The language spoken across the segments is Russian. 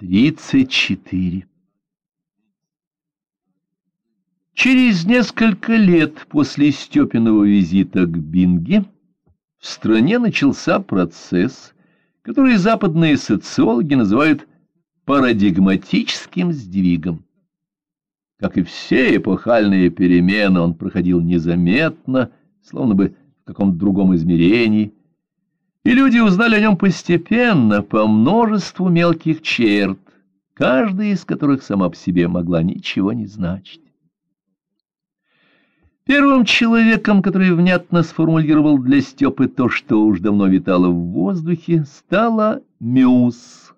Тридцать четыре. Через несколько лет после Степиного визита к Бинге в стране начался процесс, который западные социологи называют парадигматическим сдвигом. Как и все эпохальные перемены, он проходил незаметно, словно бы в каком-то другом измерении, и люди узнали о нем постепенно, по множеству мелких черт, каждая из которых сама по себе могла ничего не значить. Первым человеком, который внятно сформулировал для Степы то, что уж давно витало в воздухе, стала Мюс,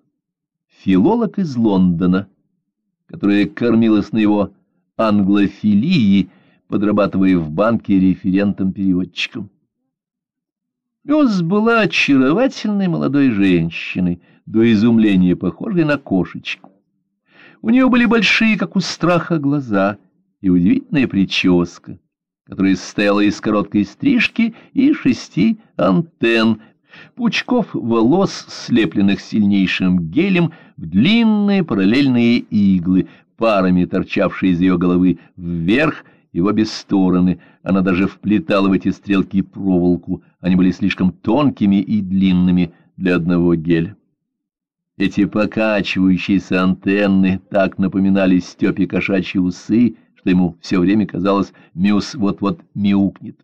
филолог из Лондона, которая кормилась на его англофилии, подрабатывая в банке референтом-переводчиком. Мюс была очаровательной молодой женщиной, до изумления похожей на кошечку. У нее были большие, как у страха, глаза и удивительная прическа, которая состояла из короткой стрижки и шести антенн, пучков волос, слепленных сильнейшим гелем, в длинные параллельные иглы, парами торчавшие из ее головы вверх и в обе стороны. Она даже вплетала в эти стрелки проволоку, они были слишком тонкими и длинными для одного геля. Эти покачивающиеся антенны так напоминали Степе кошачьи усы, что ему все время казалось, Мюс вот-вот мяукнет.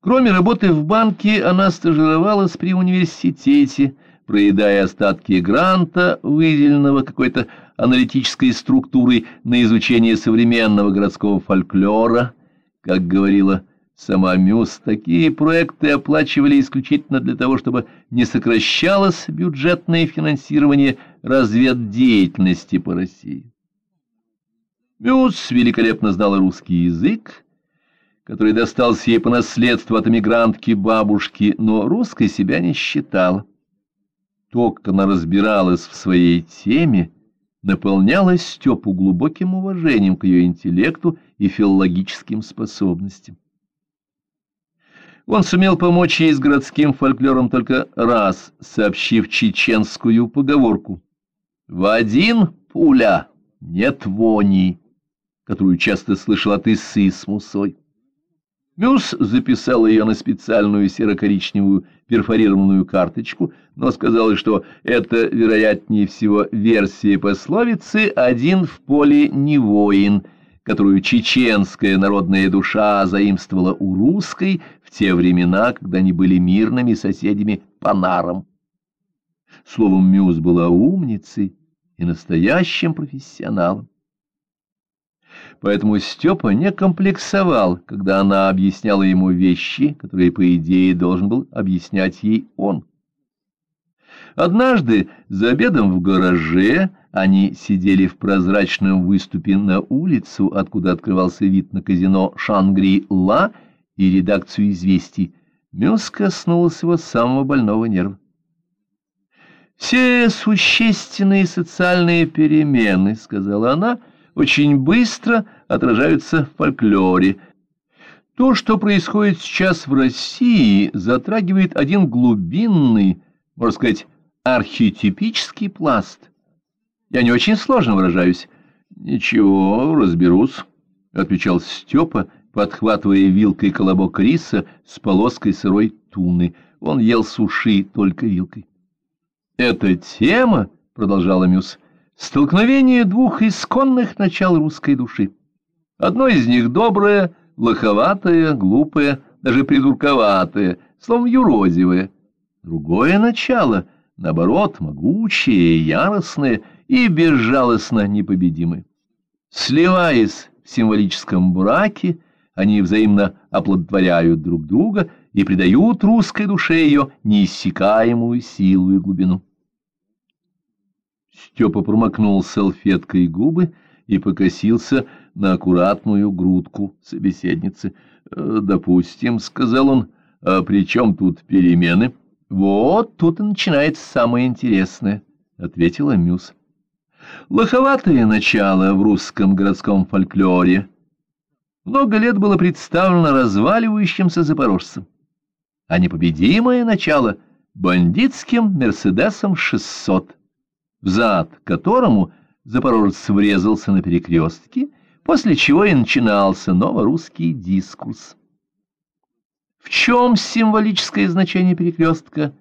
Кроме работы в банке, она стажировалась при университете, проедая остатки гранта, выделенного какой-то аналитической структурой на изучение современного городского фольклора, как говорила Сама Мюс такие проекты оплачивали исключительно для того, чтобы не сокращалось бюджетное финансирование разведдеятельности по России. Мюс великолепно знала русский язык, который достался ей по наследству от эмигрантки бабушки, но русской себя не считала. То, как она разбиралась в своей теме, наполняло Степу глубоким уважением к ее интеллекту и филологическим способностям. Он сумел помочь ей с городским фольклором только раз, сообщив чеченскую поговорку «В один пуля нет вони», которую часто слышал от Иссы с Мусой. Мюс записал ее на специальную серо-коричневую перфорированную карточку, но сказал, что это, вероятнее всего, версия пословицы «один в поле не воин», которую чеченская народная душа заимствовала у русской в те времена, когда они были мирными соседями по нарам. Словом, Мюз была умницей и настоящим профессионалом. Поэтому Степа не комплексовал, когда она объясняла ему вещи, которые, по идее, должен был объяснять ей он. Однажды за обедом в гараже они сидели в прозрачном выступе на улицу, откуда открывался вид на казино «Шангри-Ла» и редакцию «Известий». Мюс коснулся его самого больного нерва. «Все существенные социальные перемены, — сказала она, — очень быстро отражаются в фольклоре. То, что происходит сейчас в России, затрагивает один глубинный, можно сказать, архетипический пласт. Я не очень сложно выражаюсь. — Ничего, разберусь, — отвечал Степа, подхватывая вилкой колобок риса с полоской сырой туны. Он ел суши только вилкой. — Эта тема, — продолжала Мюс, — столкновение двух исконных начал русской души. Одно из них доброе, лоховатое, глупое, даже придурковатое, словом, юродивое. Другое начало — наоборот, могучие, яростные и безжалостно непобедимые. Сливаясь в символическом браке, они взаимно оплодотворяют друг друга и придают русской душе ее неиссякаемую силу и глубину. Степа промокнул салфеткой губы и покосился на аккуратную грудку собеседницы. «Э, «Допустим», — сказал он, — «а при чем тут перемены?» «Вот тут и начинается самое интересное», — ответила Мюс. «Лоховатое начало в русском городском фольклоре. Много лет было представлено разваливающимся запорожцем, а непобедимое начало — бандитским «Мерседесом-600» взад которому запорожец врезался на перекрестке, после чего и начинался новорусский дискурс. В чем символическое значение перекрестка?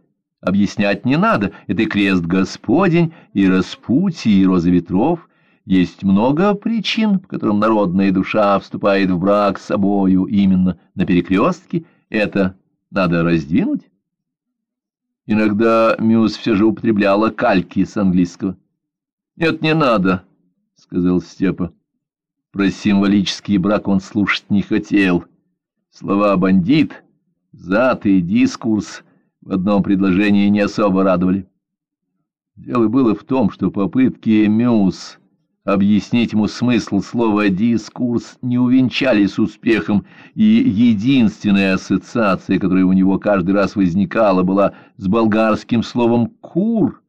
Объяснять не надо, это и крест Господень, и распутье, и роза ветров. Есть много причин, по которым народная душа вступает в брак с собою именно на перекрестке. Это надо раздвинуть. Иногда Мюс все же употребляла кальки с английского. «Нет, не надо», — сказал Степа. Про символический брак он слушать не хотел. Слова «бандит», «зад» и «дискурс» в одном предложении не особо радовали. Дело было в том, что попытки Мюс объяснить ему смысл слова «дискурс» не увенчались успехом, и единственная ассоциация, которая у него каждый раз возникала, была с болгарским словом «кур»,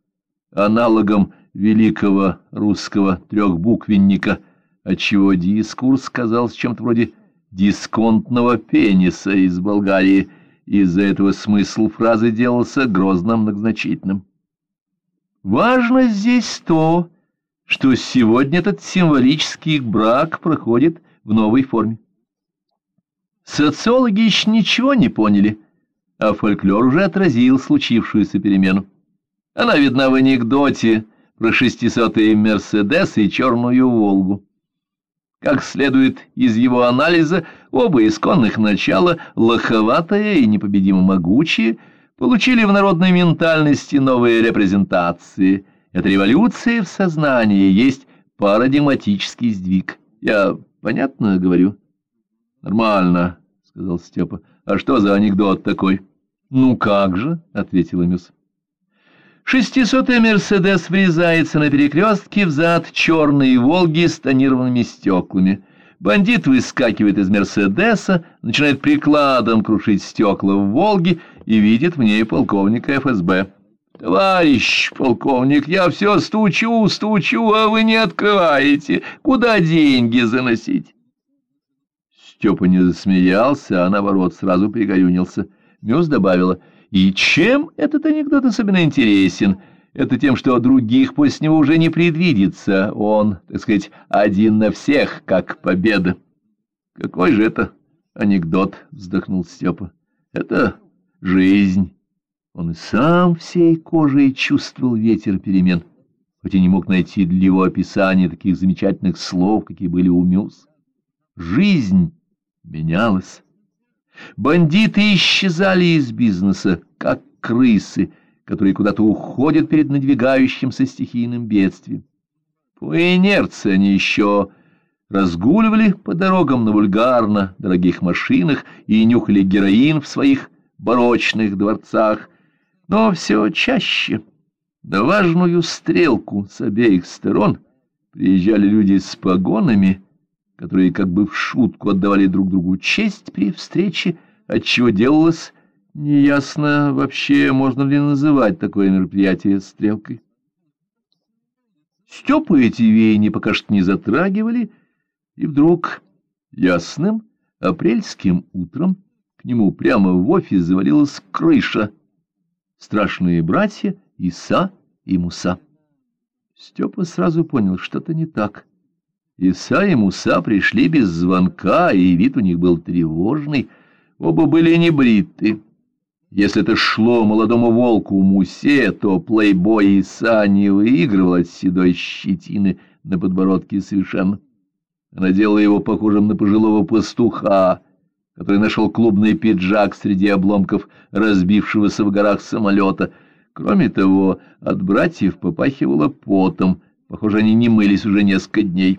аналогом великого русского трехбуквенника, отчего дискурс казался чем-то вроде дисконтного пениса из Болгарии – из-за этого смысл фразы делался грозно многозначительным. Важно здесь то, что сегодня этот символический брак проходит в новой форме. Социологи еще ничего не поняли, а фольклор уже отразил случившуюся перемену. Она видна в анекдоте про шестисотые «Мерседес» и «Черную Волгу». Как следует из его анализа, оба исконных начала, лоховатое и непобедимо могучие, получили в народной ментальности новые репрезентации. Эта революция в сознании есть парадигматический сдвиг. Я понятно говорю? — Нормально, — сказал Степа. — А что за анекдот такой? — Ну как же, — ответила Мюс. Шестисотый «Мерседес» врезается на перекрестке взад черной «Волги» с тонированными стеклами. Бандит выскакивает из «Мерседеса», начинает прикладом крушить стекла в «Волге» и видит в ней полковника ФСБ. «Товарищ полковник, я все стучу, стучу, а вы не открываете. Куда деньги заносить?» Степа не засмеялся, а наоборот сразу пригорюнился. Мюс добавила — и чем этот анекдот особенно интересен? Это тем, что других после него уже не предвидится. Он, так сказать, один на всех, как победа. Какой же это анекдот, вздохнул Степа. Это жизнь. Он сам всей кожей чувствовал ветер перемен, хоть и не мог найти для его описания таких замечательных слов, какие были у Мюз. Жизнь менялась. Бандиты исчезали из бизнеса, как крысы, которые куда-то уходят перед надвигающимся стихийным бедствием. По инерции они еще разгуливали по дорогам на вульгарно дорогих машинах и нюхали героин в своих барочных дворцах, но все чаще на важную стрелку с обеих сторон приезжали люди с погонами, которые как бы в шутку отдавали друг другу честь при встрече, отчего делалось неясно вообще, можно ли называть такое мероприятие стрелкой. Степу эти веяния пока что не затрагивали, и вдруг ясным апрельским утром к нему прямо в офис завалилась крыша. Страшные братья Иса и Муса. Степа сразу понял, что-то не так. Иса и Муса пришли без звонка, и вид у них был тревожный. Оба были небриты. Если это шло молодому волку Мусе, то плейбой Иса не выигрывал от седой щетины на подбородке совершенно. Она делала его похожим на пожилого пастуха, который нашел клубный пиджак среди обломков разбившегося в горах самолета. Кроме того, от братьев попахивало потом. Похоже, они не мылись уже несколько дней.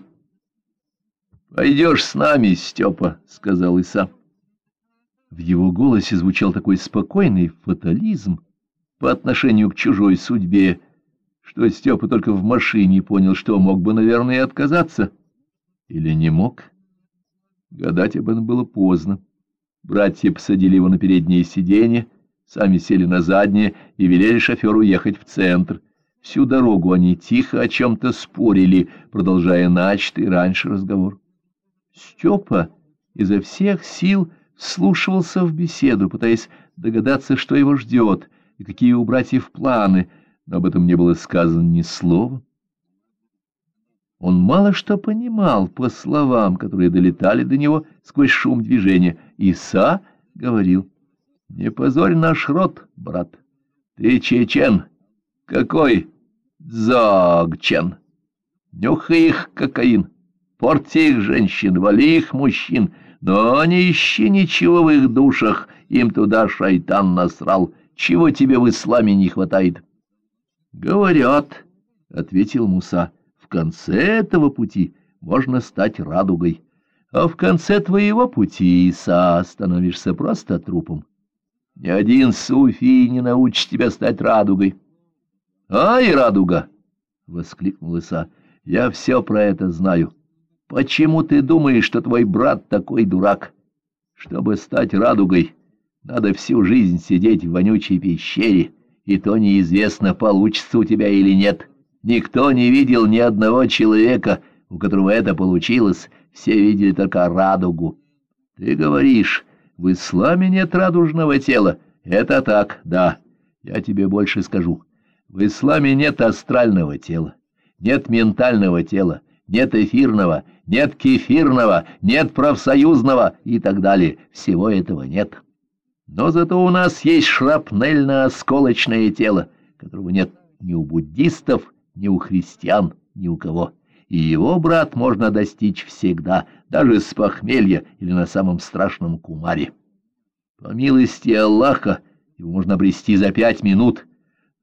«Пойдешь с нами, Степа», — сказал Иса. В его голосе звучал такой спокойный фатализм по отношению к чужой судьбе, что Степа только в машине понял, что мог бы, наверное, и отказаться. Или не мог? Гадать об этом было поздно. Братья посадили его на переднее сиденье, сами сели на заднее и велели шоферу ехать в центр. Всю дорогу они тихо о чем-то спорили, продолжая начатый раньше разговор. Степа изо всех сил слушался в беседу, пытаясь догадаться, что его ждет и какие у братьев планы, но об этом не было сказано ни слова. Он мало что понимал по словам, которые долетали до него сквозь шум движения. Иса говорил, «Не позорь наш род, брат. Ты чечен. Какой Зогчен? Нюхай их, кокаин. Порти их женщин, вали их мужчин, но не ищи ничего в их душах, им туда шайтан насрал. Чего тебе в исламе не хватает? — Говорят, — ответил Муса, — конце этого пути можно стать радугой, а в конце твоего пути, Иса, становишься просто трупом. Ни один суфий не научит тебя стать радугой. — Ай, радуга! — воскликнул Иса. — Я все про это знаю. Почему ты думаешь, что твой брат такой дурак? Чтобы стать радугой, надо всю жизнь сидеть в вонючей пещере, и то неизвестно, получится у тебя или нет. Никто не видел ни одного человека, у которого это получилось, все видели только радугу. Ты говоришь, в исламе нет радужного тела. Это так, да. Я тебе больше скажу. В исламе нет астрального тела, нет ментального тела, нет эфирного, нет кефирного, нет профсоюзного и так далее. Всего этого нет. Но зато у нас есть шрапнельно-осколочное тело, которого нет ни у буддистов, ни у христиан, ни у кого. И его, брат, можно достичь всегда, даже с похмелья или на самом страшном кумаре. По милости Аллаха его можно обрести за пять минут.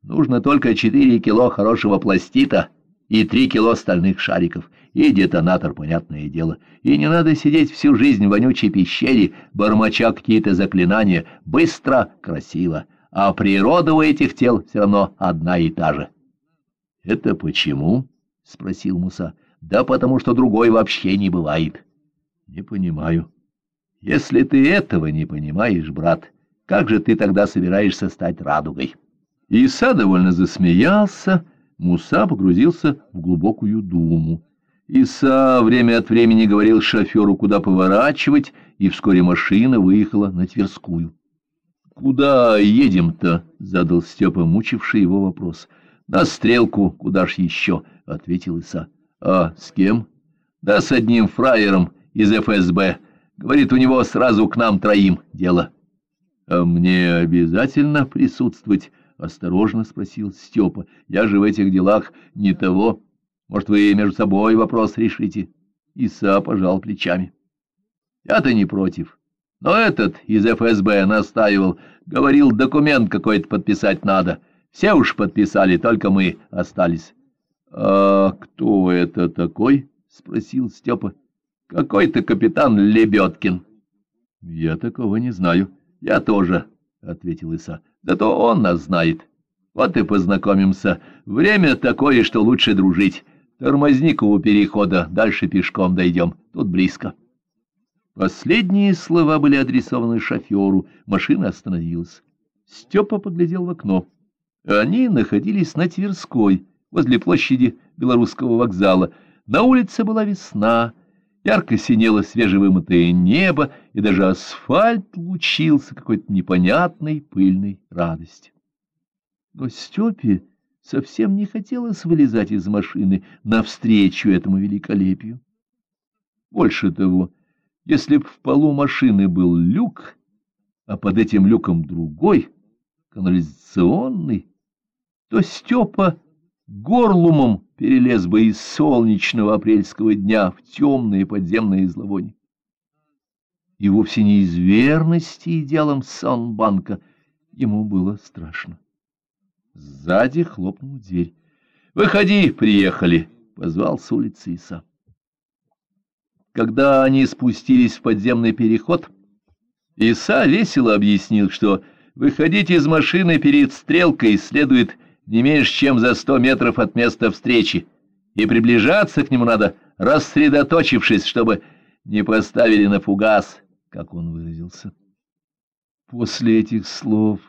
Нужно только четыре кило хорошего пластита и три кило стальных шариков, и детонатор, понятное дело. И не надо сидеть всю жизнь в вонючей пещере, бормоча какие-то заклинания. Быстро, красиво. А природа у этих тел все равно одна и та же. — Это почему? — спросил Муса. — Да потому что другой вообще не бывает. — Не понимаю. — Если ты этого не понимаешь, брат, как же ты тогда собираешься стать радугой? Иса довольно засмеялся, — Муса погрузился в глубокую думу. Иса время от времени говорил шоферу, куда поворачивать, и вскоре машина выехала на Тверскую. — Куда едем-то? — задал Степа, мучивший его вопрос. — На стрелку, куда ж еще? — ответил Иса. — А с кем? — Да с одним фраером из ФСБ. Говорит, у него сразу к нам троим дело. — А мне обязательно присутствовать? — осторожно спросил Степа. — Я же в этих делах не того. Может, вы между собой вопрос решите? Иса пожал плечами. — Я-то не против. Но этот из ФСБ настаивал, говорил, документ какой-то подписать надо. Все уж подписали, только мы остались. — А кто это такой? — спросил Степа. — Какой-то капитан Лебедкин. — Я такого не знаю. — Я тоже, — ответил Иса. Зато он нас знает. Вот и познакомимся. Время такое, что лучше дружить. Тормозник у перехода, дальше пешком дойдем. Тут близко. Последние слова были адресованы шоферу. Машина остановилась. Степа поглядел в окно. Они находились на Тверской, возле площади Белорусского вокзала. На улице была весна. Ярко синело свежевымытое небо, и даже асфальт лучился какой-то непонятной пыльной радостью. Но Степе совсем не хотелось вылезать из машины навстречу этому великолепию. Больше того, если б в полу машины был люк, а под этим люком другой, канализационный, то Степа горлумом перелез бы из солнечного апрельского дня в темные подземные зловония. И вовсе не из верности идеалам Санбанка ему было страшно. Сзади хлопнул дверь. «Выходи, приехали!» — позвал с улицы Иса. Когда они спустились в подземный переход, Иса весело объяснил, что выходить из машины перед стрелкой следует не меньше, чем за сто метров от места встречи, и приближаться к нему надо, рассредоточившись, чтобы не поставили на фугас, как он выразился. После этих слов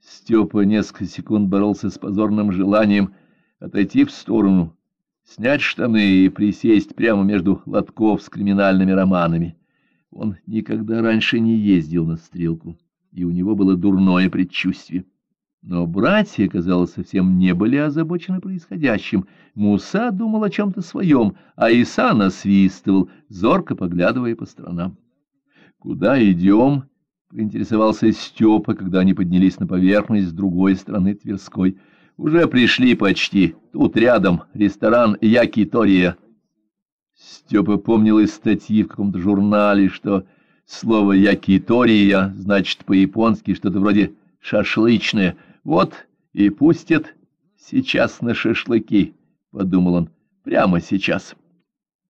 Степа несколько секунд боролся с позорным желанием отойти в сторону, снять штаны и присесть прямо между лотков с криминальными романами. Он никогда раньше не ездил на стрелку, и у него было дурное предчувствие. Но братья, казалось, совсем не были озабочены происходящим. Муса думал о чем-то своем, а Иса насвистывал, зорко поглядывая по сторонам. — Куда идем? — поинтересовался Степа, когда они поднялись на поверхность с другой стороны Тверской. — Уже пришли почти. Тут рядом ресторан Якитория. Степа помнил из статьи в каком-то журнале, что слово «якитория» значит по-японски что-то вроде «шашлычное». Вот и пустят сейчас на шашлыки, — подумал он, — прямо сейчас.